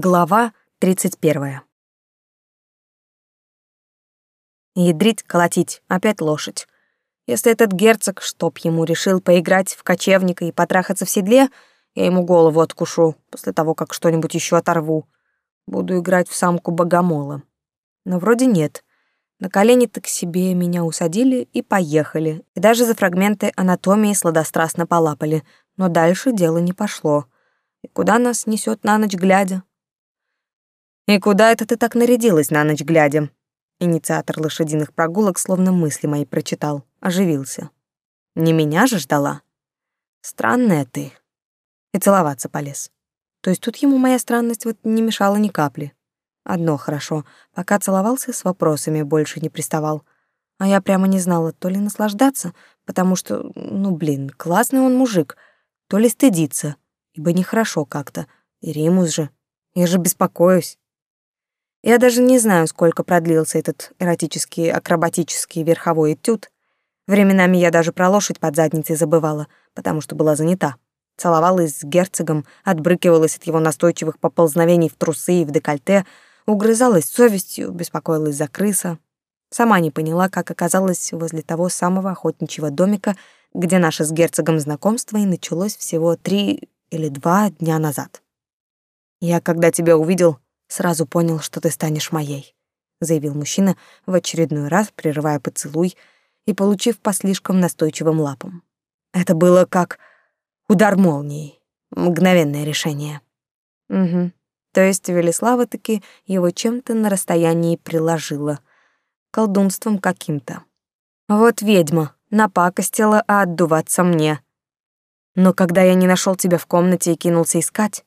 Глава 31. Ядрить, колотить, опять лошадь. Если этот герцог, чтоб ему решил поиграть в кочевника и потрахаться в седле, я ему голову откушу после того, как что-нибудь еще оторву. Буду играть в самку богомола. Но вроде нет. На колени-то к себе меня усадили и поехали. И даже за фрагменты анатомии сладострастно полапали. Но дальше дело не пошло. И куда нас несет на ночь глядя? «И куда это ты так нарядилась на ночь глядя?» Инициатор лошадиных прогулок словно мысли мои прочитал, оживился. «Не меня же ждала?» «Странная ты». И целоваться полез. То есть тут ему моя странность вот не мешала ни капли. Одно хорошо, пока целовался, с вопросами больше не приставал. А я прямо не знала, то ли наслаждаться, потому что, ну блин, классный он мужик, то ли стыдиться, ибо нехорошо как-то. И Римус же, я же беспокоюсь. Я даже не знаю, сколько продлился этот эротический акробатический верховой этюд. Временами я даже про лошадь под задницей забывала, потому что была занята. Целовалась с герцогом, отбрыкивалась от его настойчивых поползновений в трусы и в декольте, угрызалась совестью, беспокоилась за крыса. Сама не поняла, как оказалась возле того самого охотничьего домика, где наше с герцогом знакомство и началось всего три или два дня назад. Я, когда тебя увидел, Сразу понял, что ты станешь моей, заявил мужчина в очередной раз, прерывая поцелуй и получив по слишком настойчивым лапам. Это было как удар молнии, мгновенное решение. Угу. То есть Велислава таки его чем-то на расстоянии приложила, колдунством каким-то. Вот ведьма, напакостила, а отдуваться мне. Но когда я не нашел тебя в комнате и кинулся искать,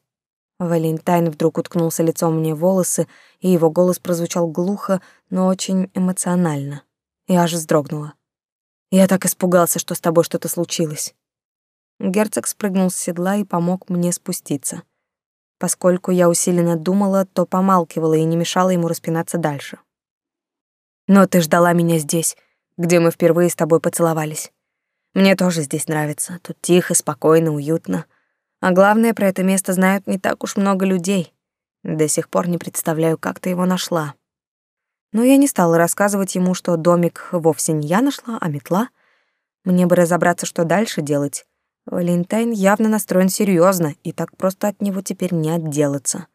Валентайн вдруг уткнулся лицом мне в волосы, и его голос прозвучал глухо, но очень эмоционально. Я аж вздрогнула. Я так испугался, что с тобой что-то случилось. Герцог спрыгнул с седла и помог мне спуститься. Поскольку я усиленно думала, то помалкивала и не мешала ему распинаться дальше. Но ты ждала меня здесь, где мы впервые с тобой поцеловались. Мне тоже здесь нравится. Тут тихо, спокойно, уютно. А главное, про это место знают не так уж много людей. До сих пор не представляю, как ты его нашла. Но я не стала рассказывать ему, что домик вовсе не я нашла, а метла. Мне бы разобраться, что дальше делать. Валентайн явно настроен серьезно, и так просто от него теперь не отделаться.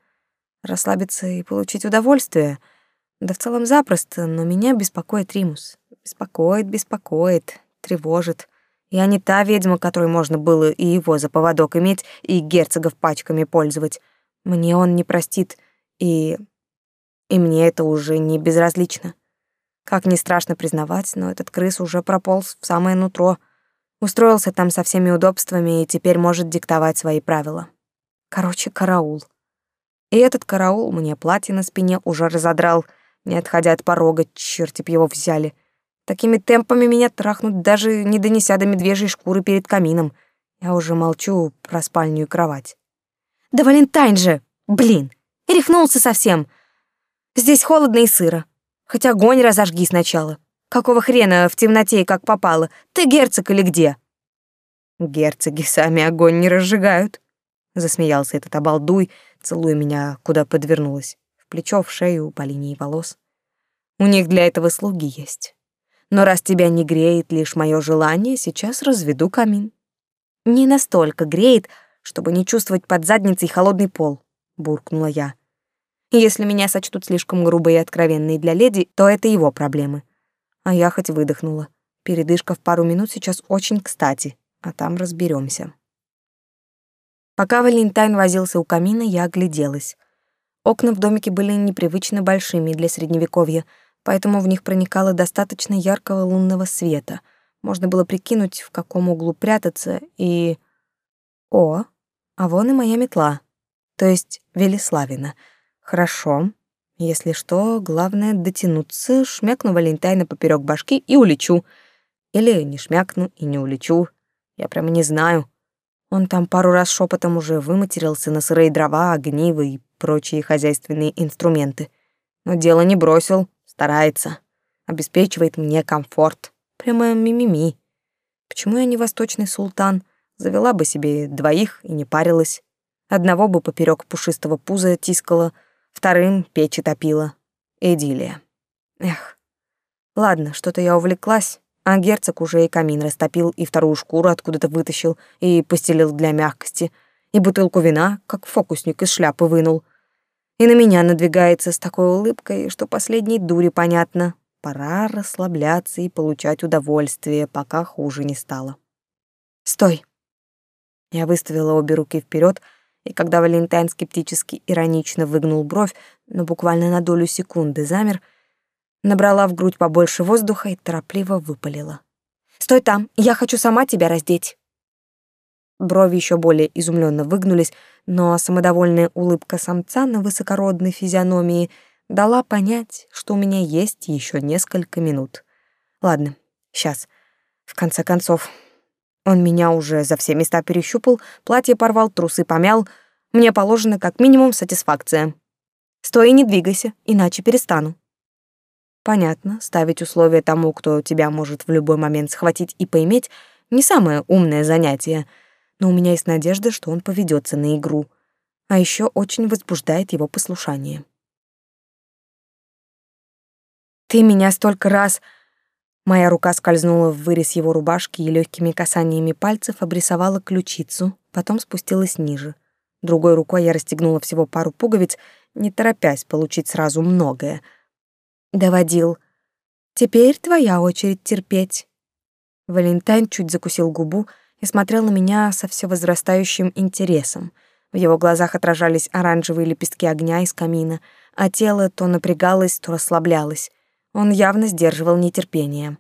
Расслабиться и получить удовольствие. Да в целом запросто, но меня беспокоит Римус. Беспокоит, беспокоит, тревожит. Я не та ведьма, которой можно было и его за поводок иметь, и герцогов пачками пользовать. Мне он не простит, и... И мне это уже не безразлично. Как ни страшно признавать, но этот крыс уже прополз в самое нутро. Устроился там со всеми удобствами и теперь может диктовать свои правила. Короче, караул. И этот караул мне платье на спине уже разодрал, не отходя от порога, черти б его взяли — Такими темпами меня трахнут, даже не донеся до медвежьей шкуры перед камином. Я уже молчу про спальню и кровать. Да Валентайн же! Блин! Рехнулся совсем. Здесь холодно и сыро. Хоть огонь разожги сначала. Какого хрена в темноте и как попало? Ты герцог или где? Герцоги сами огонь не разжигают. Засмеялся этот обалдуй, целуя меня, куда подвернулась. В плечо, в шею, по линии волос. У них для этого слуги есть. Но раз тебя не греет лишь мое желание, сейчас разведу камин. Не настолько греет, чтобы не чувствовать под задницей холодный пол, буркнула я. Если меня сочтут слишком грубой и откровенной для леди, то это его проблемы. А я хоть выдохнула. Передышка в пару минут сейчас очень кстати, а там разберемся. Пока Валентайн возился у камина, я огляделась. Окна в домике были непривычно большими для средневековья — поэтому в них проникало достаточно яркого лунного света. Можно было прикинуть, в каком углу прятаться, и... О, а вон и моя метла. То есть Велиславина. Хорошо. Если что, главное дотянуться, шмякну Валентайна поперек башки и улечу. Или не шмякну и не улечу. Я прямо не знаю. Он там пару раз шепотом уже выматерился на сырые дрова, огнивы и прочие хозяйственные инструменты. Но дело не бросил, старается, обеспечивает мне комфорт. Прямо мимими. Почему я не восточный султан? Завела бы себе двоих и не парилась. Одного бы поперек пушистого пуза тискала, вторым печи топила. Идиллия. Эх. Ладно, что-то я увлеклась, а герцог уже и камин растопил, и вторую шкуру откуда-то вытащил, и постелил для мягкости, и бутылку вина, как фокусник из шляпы вынул. И на меня надвигается с такой улыбкой, что последней дури понятно. Пора расслабляться и получать удовольствие, пока хуже не стало. «Стой!» Я выставила обе руки вперед, и когда Валентайн скептически иронично выгнул бровь, но буквально на долю секунды замер, набрала в грудь побольше воздуха и торопливо выпалила. «Стой там, я хочу сама тебя раздеть!» Брови еще более изумленно выгнулись, но самодовольная улыбка самца на высокородной физиономии дала понять, что у меня есть еще несколько минут. Ладно, сейчас. В конце концов, он меня уже за все места перещупал, платье порвал, трусы помял. Мне положено как минимум сатисфакция. Стой и не двигайся, иначе перестану. Понятно, ставить условия тому, кто тебя может в любой момент схватить и поиметь, не самое умное занятие, но у меня есть надежда, что он поведется на игру. А еще очень возбуждает его послушание. Ты меня столько раз Моя рука скользнула в вырез его рубашки и легкими касаниями пальцев обрисовала ключицу, потом спустилась ниже. Другой рукой я расстегнула всего пару пуговиц, не торопясь получить сразу многое. Доводил. «Теперь твоя очередь терпеть». Валентайн чуть закусил губу и смотрел на меня со все возрастающим интересом. В его глазах отражались оранжевые лепестки огня из камина, а тело то напрягалось, то расслаблялось. Он явно сдерживал нетерпение.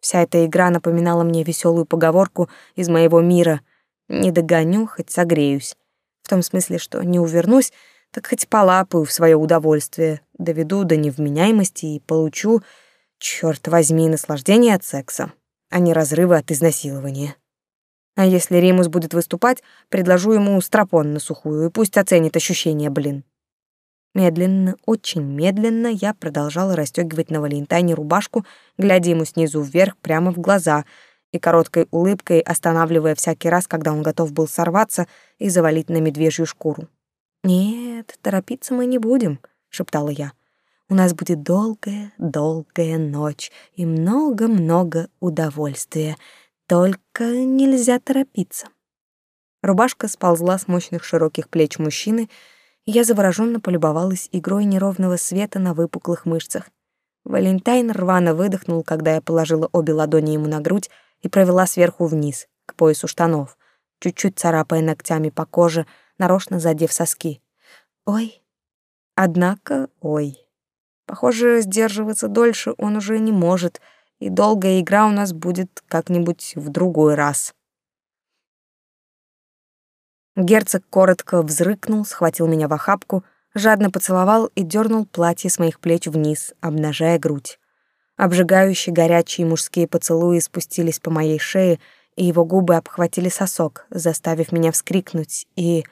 Вся эта игра напоминала мне веселую поговорку из моего мира «Не догоню, хоть согреюсь». В том смысле, что не увернусь, так хоть полапаю в свое удовольствие, доведу до невменяемости и получу, черт возьми, наслаждение от секса, а не разрывы от изнасилования. А если Римус будет выступать, предложу ему стропон на сухую, и пусть оценит ощущения, блин. Медленно, очень медленно я продолжала расстегивать на Валентайне рубашку, глядя ему снизу вверх прямо в глаза и короткой улыбкой останавливая всякий раз, когда он готов был сорваться и завалить на медвежью шкуру. «Нет, торопиться мы не будем», — шептала я. «У нас будет долгая, долгая ночь и много-много удовольствия. Только нельзя торопиться». Рубашка сползла с мощных широких плеч мужчины, я завороженно полюбовалась игрой неровного света на выпуклых мышцах. Валентайн рвано выдохнул, когда я положила обе ладони ему на грудь и провела сверху вниз, к поясу штанов, чуть-чуть царапая ногтями по коже, нарочно задев соски. Ой. Однако, ой. Похоже, сдерживаться дольше он уже не может, и долгая игра у нас будет как-нибудь в другой раз. Герцог коротко взрыкнул, схватил меня в охапку, жадно поцеловал и дернул платье с моих плеч вниз, обнажая грудь. Обжигающие горячие мужские поцелуи спустились по моей шее, и его губы обхватили сосок, заставив меня вскрикнуть, и...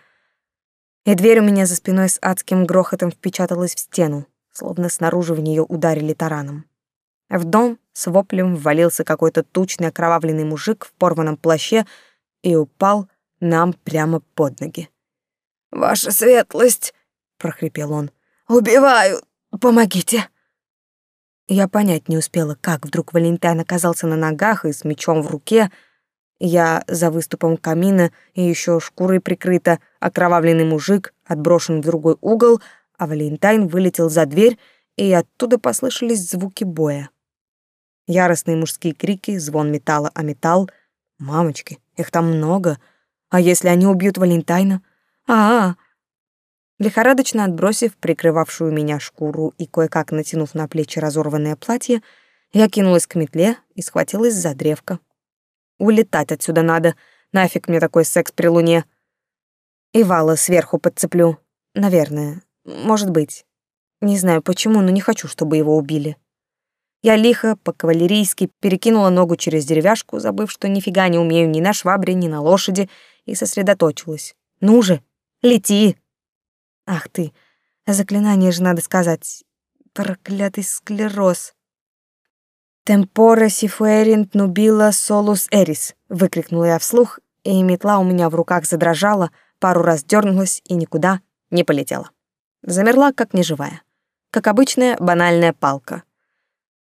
И дверь у меня за спиной с адским грохотом впечаталась в стену, словно снаружи в нее ударили тараном. В дом с воплем ввалился какой-то тучный окровавленный мужик в порванном плаще и упал, нам прямо под ноги. «Ваша светлость!» — прохрипел он. «Убиваю! Помогите!» Я понять не успела, как вдруг Валентайн оказался на ногах и с мечом в руке. Я за выступом камина и еще шкурой прикрыта, окровавленный мужик отброшен в другой угол, а Валентайн вылетел за дверь, и оттуда послышались звуки боя. Яростные мужские крики, звон металла о металл. Мамочки, их там много — а если они убьют Валентайна? А, -а, -а. Лихорадочно отбросив прикрывавшую меня шкуру и кое-как натянув на плечи разорванное платье, я кинулась к метле и схватилась за древко. Улетать отсюда надо. Нафиг мне такой секс при луне. И вала сверху подцеплю. Наверное. Может быть. Не знаю почему, но не хочу, чтобы его убили. Я лихо, по-кавалерийски перекинула ногу через деревяшку, забыв, что нифига не умею ни на швабре, ни на лошади, и сосредоточилась. «Ну же, лети!» «Ах ты, заклинание же надо сказать. Проклятый склероз!» «Темпора сифуэринт нубила солус эрис!» — выкрикнула я вслух, и метла у меня в руках задрожала, пару раз дернулась и никуда не полетела. Замерла, как неживая. Как обычная банальная палка.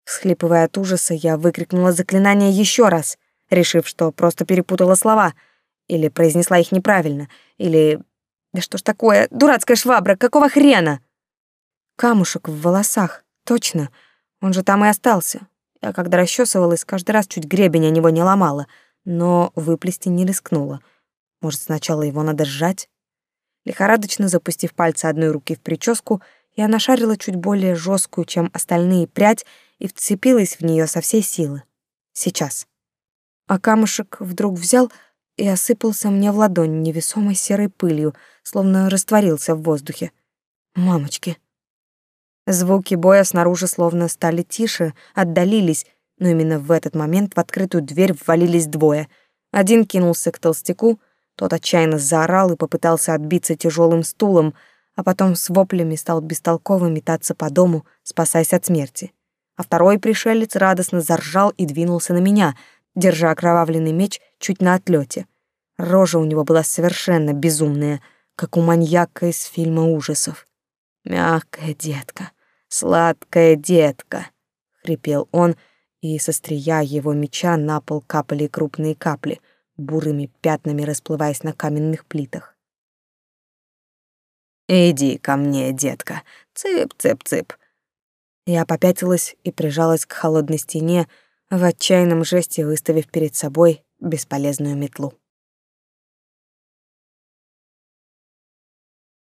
Всхлипывая от ужаса, я выкрикнула заклинание еще раз, решив, что просто перепутала слова, или произнесла их неправильно, или... Да что ж такое, дурацкая швабра, какого хрена? Камушек в волосах, точно, он же там и остался. Я когда расчесывалась, каждый раз чуть гребень о него не ломала, но выплести не рискнула. Может, сначала его надо сжать? Лихорадочно запустив пальцы одной руки в прическу, я нашарила чуть более жесткую, чем остальные, прядь и вцепилась в нее со всей силы. Сейчас. А камушек вдруг взял и осыпался мне в ладонь невесомой серой пылью, словно растворился в воздухе. Мамочки. Звуки боя снаружи словно стали тише, отдалились, но именно в этот момент в открытую дверь ввалились двое. Один кинулся к толстяку, тот отчаянно заорал и попытался отбиться тяжелым стулом, а потом с воплями стал бестолково метаться по дому, спасаясь от смерти. А второй пришелец радостно заржал и двинулся на меня, держа окровавленный меч чуть на отлете. Рожа у него была совершенно безумная, как у маньяка из фильма ужасов. «Мягкая детка, сладкая детка», — хрипел он, и со стрия его меча на пол капали крупные капли, бурыми пятнами расплываясь на каменных плитах. «Иди ко мне, детка, цып-цып-цып». Я попятилась и прижалась к холодной стене, в отчаянном жесте выставив перед собой бесполезную метлу.